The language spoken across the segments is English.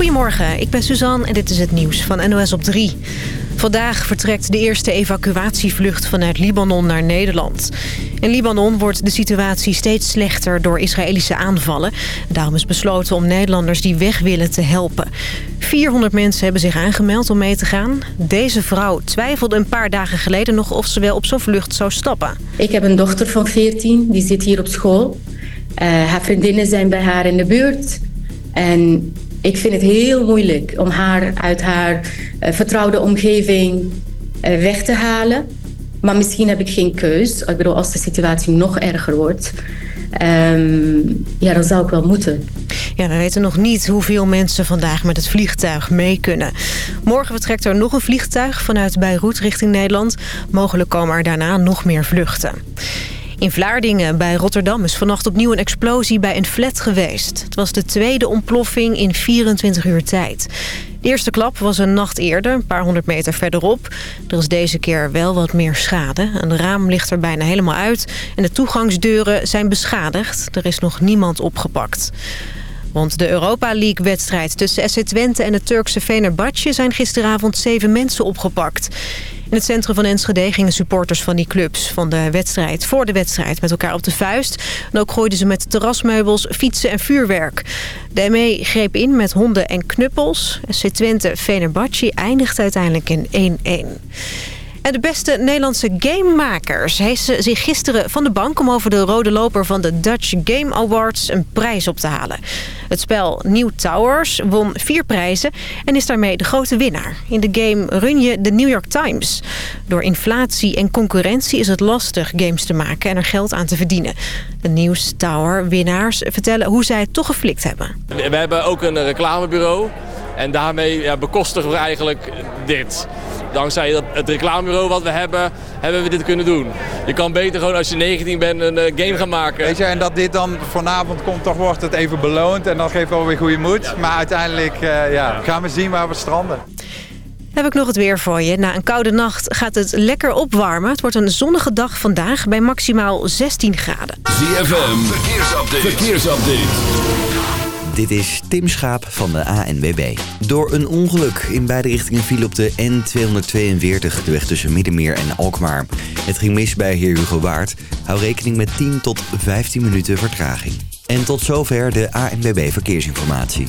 Goedemorgen, ik ben Suzanne en dit is het nieuws van NOS op 3. Vandaag vertrekt de eerste evacuatievlucht vanuit Libanon naar Nederland. In Libanon wordt de situatie steeds slechter door Israëlische aanvallen. Daarom is besloten om Nederlanders die weg willen te helpen. 400 mensen hebben zich aangemeld om mee te gaan. Deze vrouw twijfelde een paar dagen geleden nog of ze wel op zo'n vlucht zou stappen. Ik heb een dochter van 14, die zit hier op school. Uh, haar vriendinnen zijn bij haar in de buurt. En ik vind het heel moeilijk om haar uit haar uh, vertrouwde omgeving uh, weg te halen. Maar misschien heb ik geen keus. Ik bedoel, als de situatie nog erger wordt... Um, ja, dan zou ik wel moeten. Ja, we weten nog niet hoeveel mensen vandaag met het vliegtuig mee kunnen. Morgen vertrekt er nog een vliegtuig vanuit Beirut richting Nederland. Mogelijk komen er daarna nog meer vluchten. In Vlaardingen bij Rotterdam is vannacht opnieuw een explosie bij een flat geweest. Het was de tweede ontploffing in 24 uur tijd. De eerste klap was een nacht eerder, een paar honderd meter verderop. Er is deze keer wel wat meer schade. Een raam ligt er bijna helemaal uit en de toegangsdeuren zijn beschadigd. Er is nog niemand opgepakt. Want de Europa League-wedstrijd tussen SC Twente en het Turkse Fenerbahce... zijn gisteravond zeven mensen opgepakt. In het centrum van Enschede gingen supporters van die clubs van de wedstrijd voor de wedstrijd met elkaar op de vuist. En ook gooiden ze met terrasmeubels, fietsen en vuurwerk. De ME greep in met honden en knuppels. SC Twente Fenerbahce eindigt uiteindelijk in 1-1. En de beste Nederlandse gamemakers heesten zich gisteren van de bank... om over de rode loper van de Dutch Game Awards een prijs op te halen. Het spel New Towers won vier prijzen en is daarmee de grote winnaar. In de game run je de New York Times. Door inflatie en concurrentie is het lastig games te maken en er geld aan te verdienen. De News Tower winnaars vertellen hoe zij het toch geflikt hebben. We hebben ook een reclamebureau en daarmee ja, bekostigen we eigenlijk dit dankzij het reclamebureau wat we hebben, hebben we dit kunnen doen. Je kan beter gewoon als je 19 bent een uh, game gaan maken. Weet je, en dat dit dan vanavond komt, toch wordt het even beloond en dat geeft wel weer goede moed. Maar uiteindelijk uh, ja, gaan we zien waar we stranden. heb ik nog het weer voor je. Na een koude nacht gaat het lekker opwarmen. Het wordt een zonnige dag vandaag bij maximaal 16 graden. ZFM, verkeersupdate. verkeersupdate. Dit is Tim Schaap van de ANWB. Door een ongeluk in beide richtingen viel op de N242, de weg tussen Middenmeer en Alkmaar. Het ging mis bij Heer Hugo Waard. Hou rekening met 10 tot 15 minuten vertraging. En tot zover de ANWB Verkeersinformatie.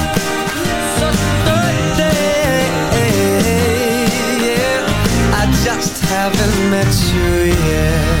haven't met you yet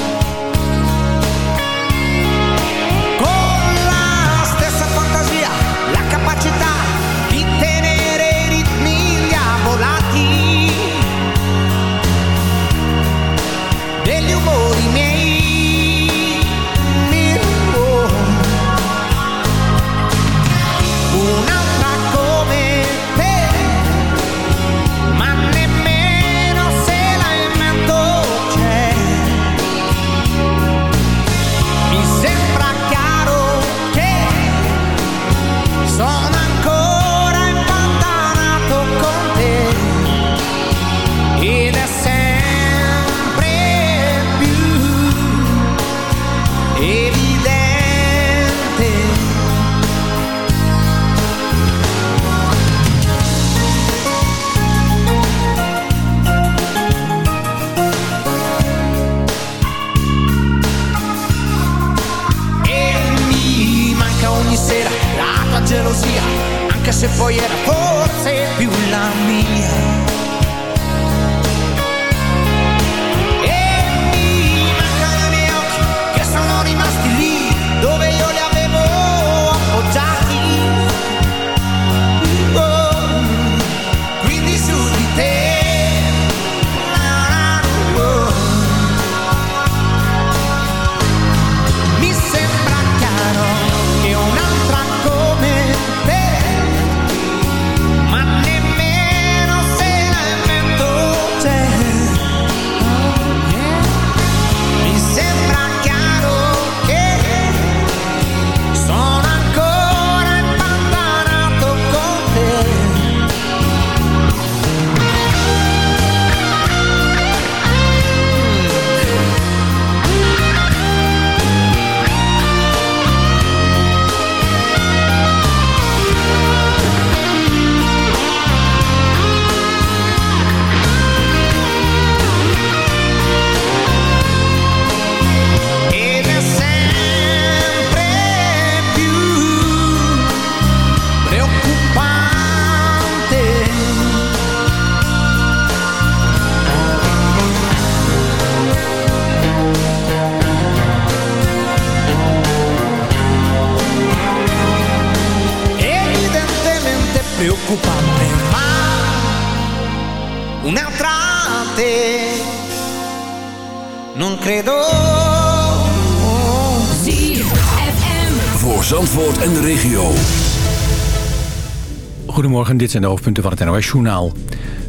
Se poi era forse più dit zijn de hoofdpunten van het NOS-journaal.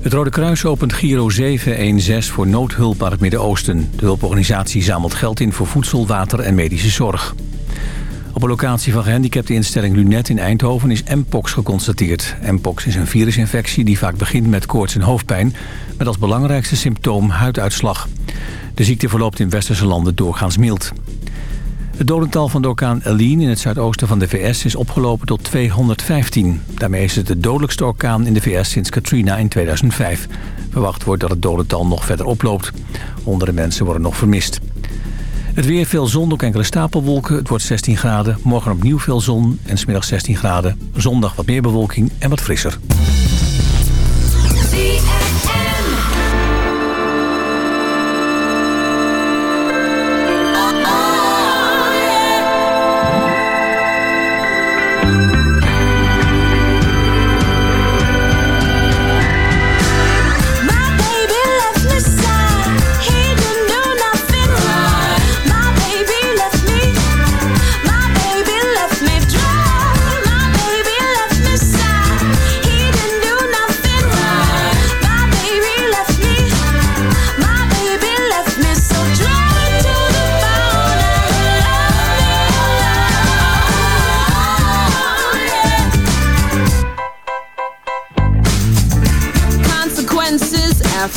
Het Rode Kruis opent Giro 716 voor noodhulp aan het Midden-Oosten. De hulporganisatie zamelt geld in voor voedsel, water en medische zorg. Op een locatie van gehandicapte instelling Lunet in Eindhoven is Mpox geconstateerd. Mpox is een virusinfectie die vaak begint met koorts en hoofdpijn... met als belangrijkste symptoom huiduitslag. De ziekte verloopt in westerse landen doorgaans mild. Het dodental van de orkaan Eline in het zuidoosten van de VS is opgelopen tot 215. Daarmee is het de dodelijkste orkaan in de VS sinds Katrina in 2005. Verwacht wordt dat het dodental nog verder oploopt. Honderden mensen worden nog vermist. Het weer veel zon, ook enkele stapelwolken. Het wordt 16 graden. Morgen opnieuw veel zon en smiddag 16 graden. Zondag wat meer bewolking en wat frisser.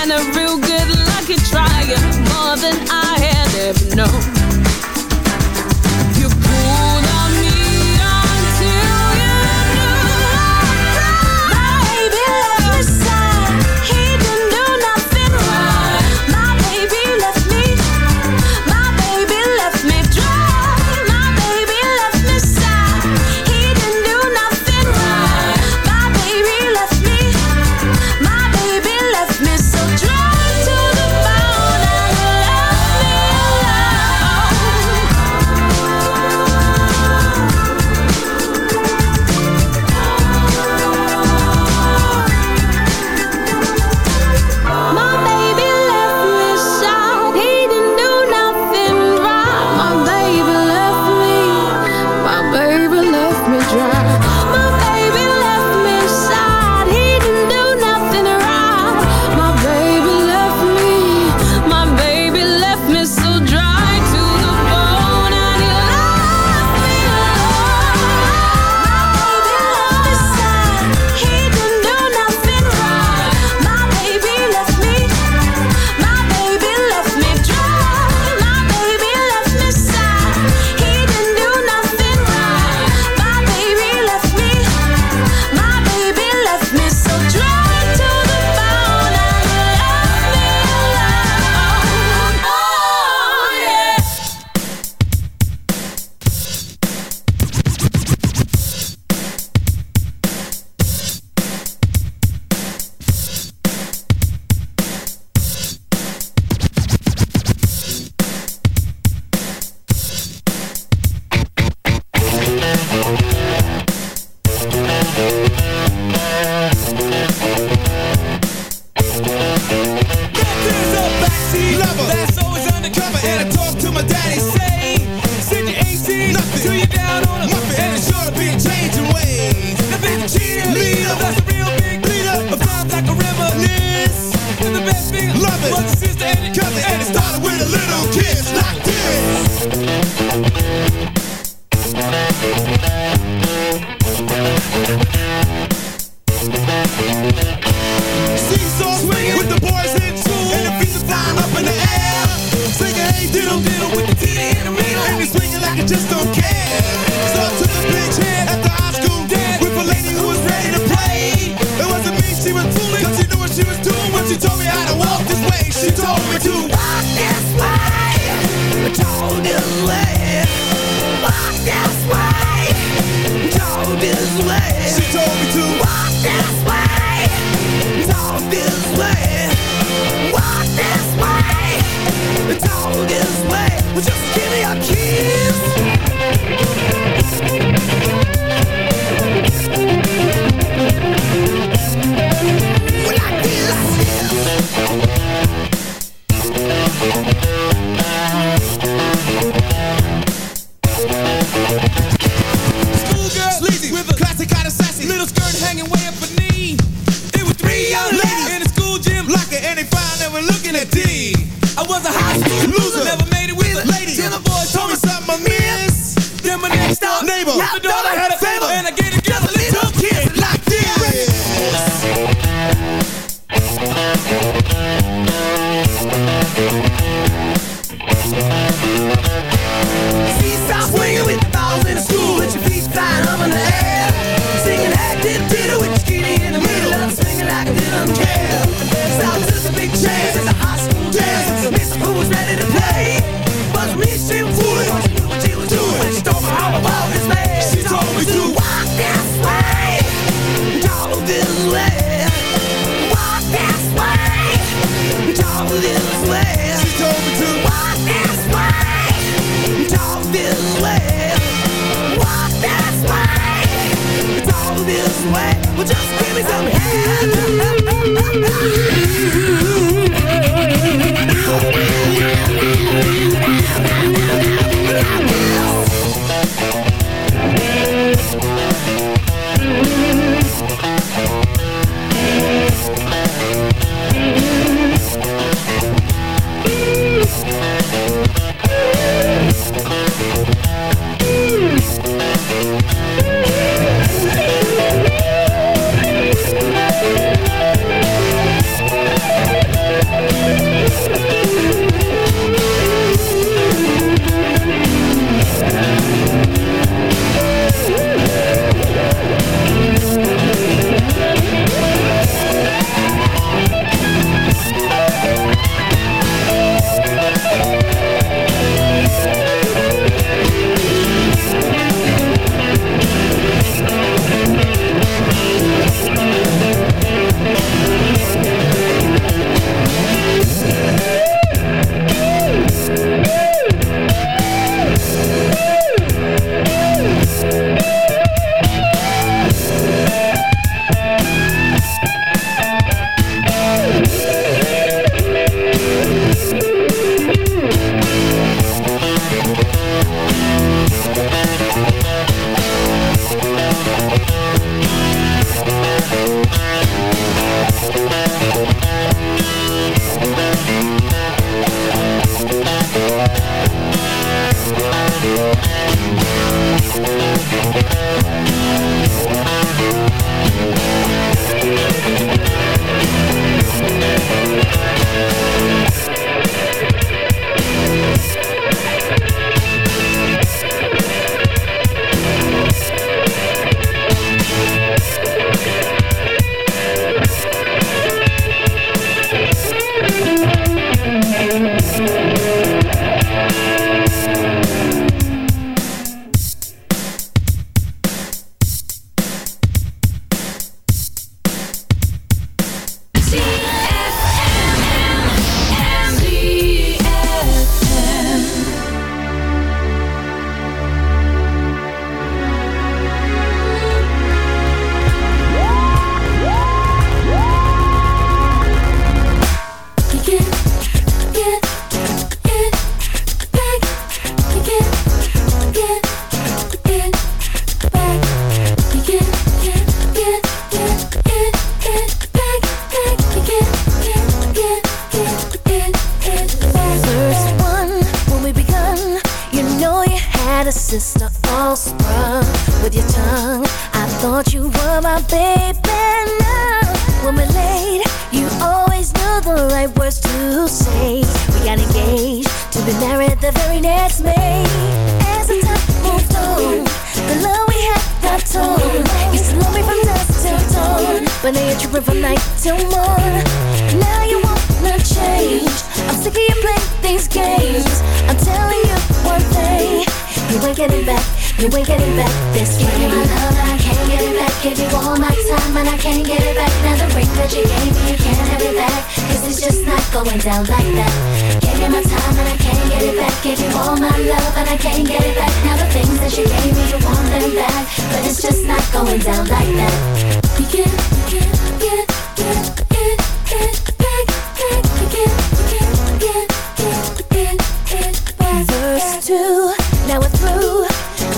And a real good lucky trier. More than I be married the very next May. As the time moved on, the love we had got torn. Used to love me from dusk till dawn, but now you're tripping from night till morn. Now you wanna change. I'm sick of you playing these games. I'm telling you one thing, you ain't getting back. You ain't getting back this you my love I can't get it back. Give you all my time and I can't get it back. Now the ring that you gave me, you can't have it back. Cause it's just not going down like that. Give you my time and I can't get it back. Give you all my love and I can't get it back. Now the things that you gave me, you want them back. But it's just not going down like that. You get, you get, get, get, get, get back, back. You get, you get, get, get, get, get back. Verse 2, now we're through.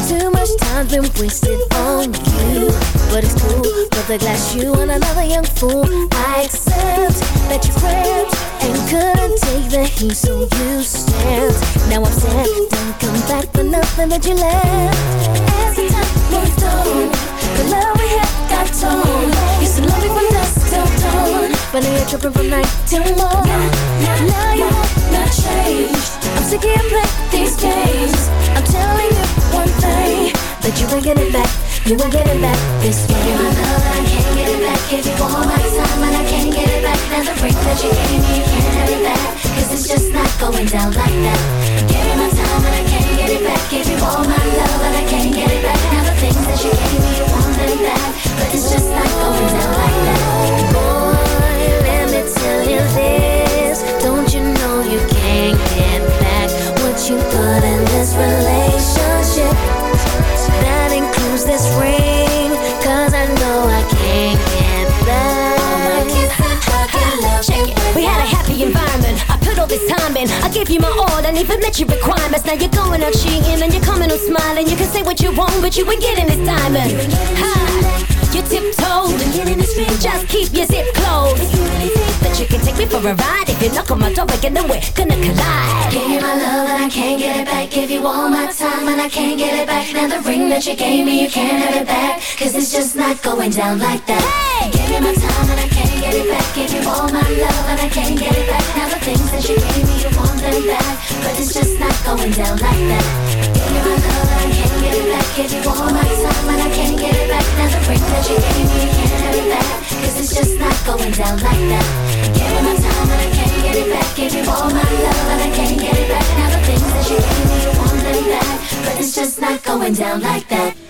Too much time's been wasted on you. But it's cool, but the glass you and another young fool. I accept that you cramped and couldn't take the heat, so you stamped. Now I'm sad, don't come back for nothing that you left. As the time moved on, the love we had got torn. Used to love me from dusk till dawn, but now you're tripping from night till morn. Now you wanna change. I'm sick of playing these games. I'm telling you one thing that you ain't getting back. You ain't getting back this way. Give you my love and I can't get it back. Give you all my time and I can't get it back. Now the ring that you gave me, you can't have it back. Cause it's just not going down like that. Give you my time and I can't get it back. Give you all my love and I can't get it back. Now the things that you gave me, you want them back. But it's just not going down like that. Boy, let me tell you this. I put this time in. I gave you my all and even met your requirements. Now you're going out cheating and you're coming home smiling. You can say what you want, but you ain't getting this diamond. Ha! You tiptoed and get in this ring. Just keep your zip closed. If you really think that you can take me for a ride, if you knock on my door again, then we're gonna collide. Give you my love and I can't get it back. Give you all my time and I can't get it back. Now the ring that you gave me, you can't have it back. Cause it's just not going down like that. Give you my time and I can't get it back. Give you all my love and I can't get it back. Now the things that you gave me, you want them back. But it's just not going down like that. Give you my love and I can't get it back. Give you all my time and I can't get it back. Now the ring that you gave me, you can't have it back. Cause it's just not going down like that. Give you my time and I can't get it back. Give you all my love and I can't get it back. Now the things that you gave me, you want them back. But it's just not going down like that.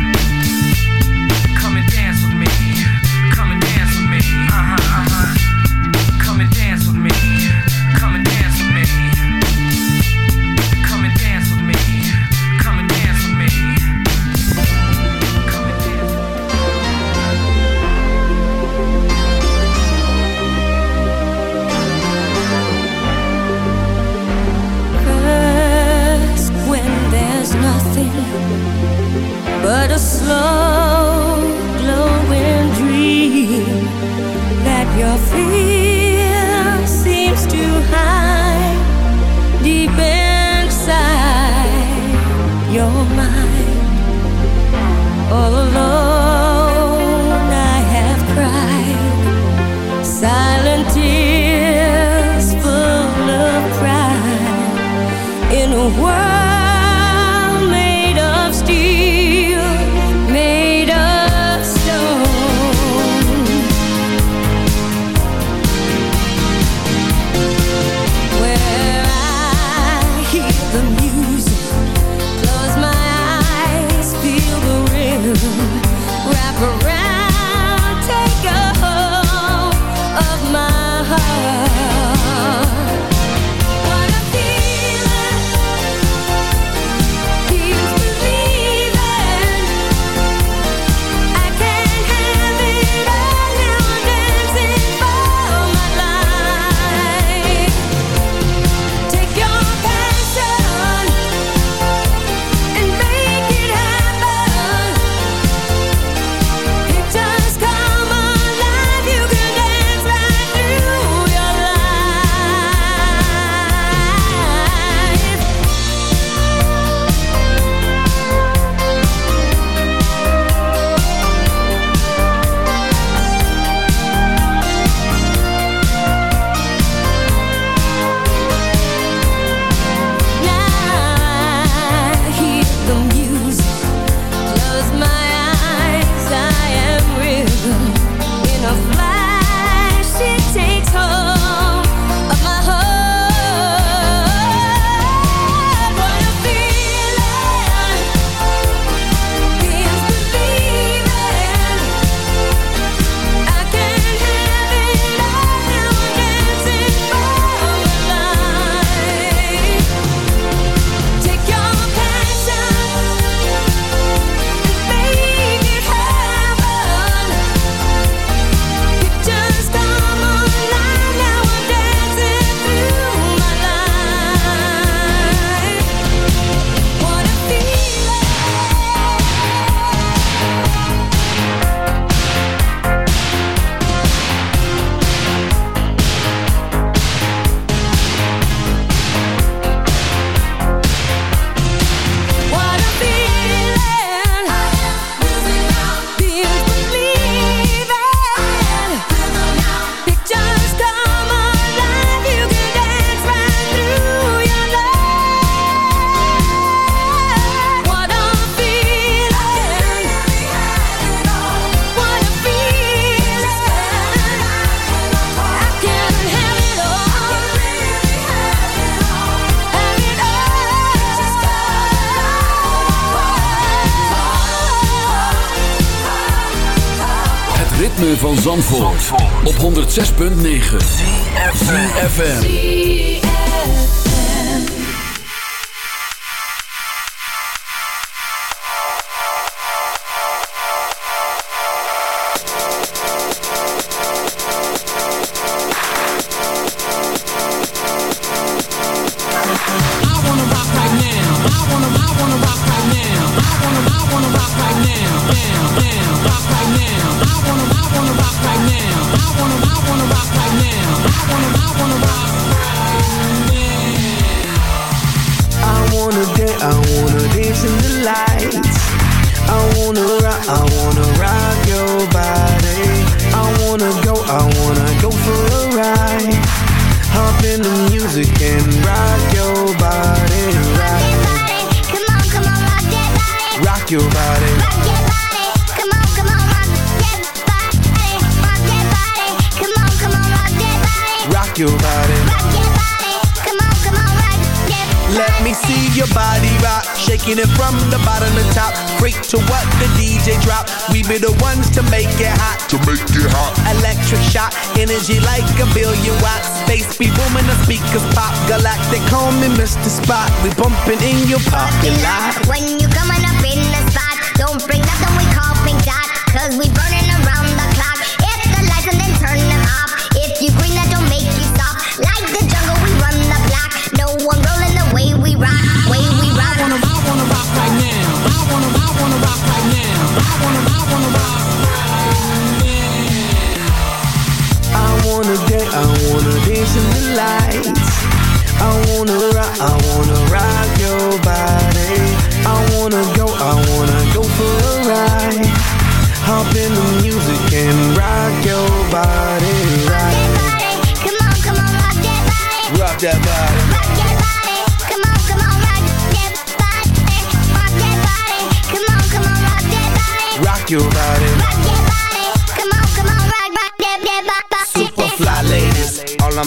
ZFM. you're popular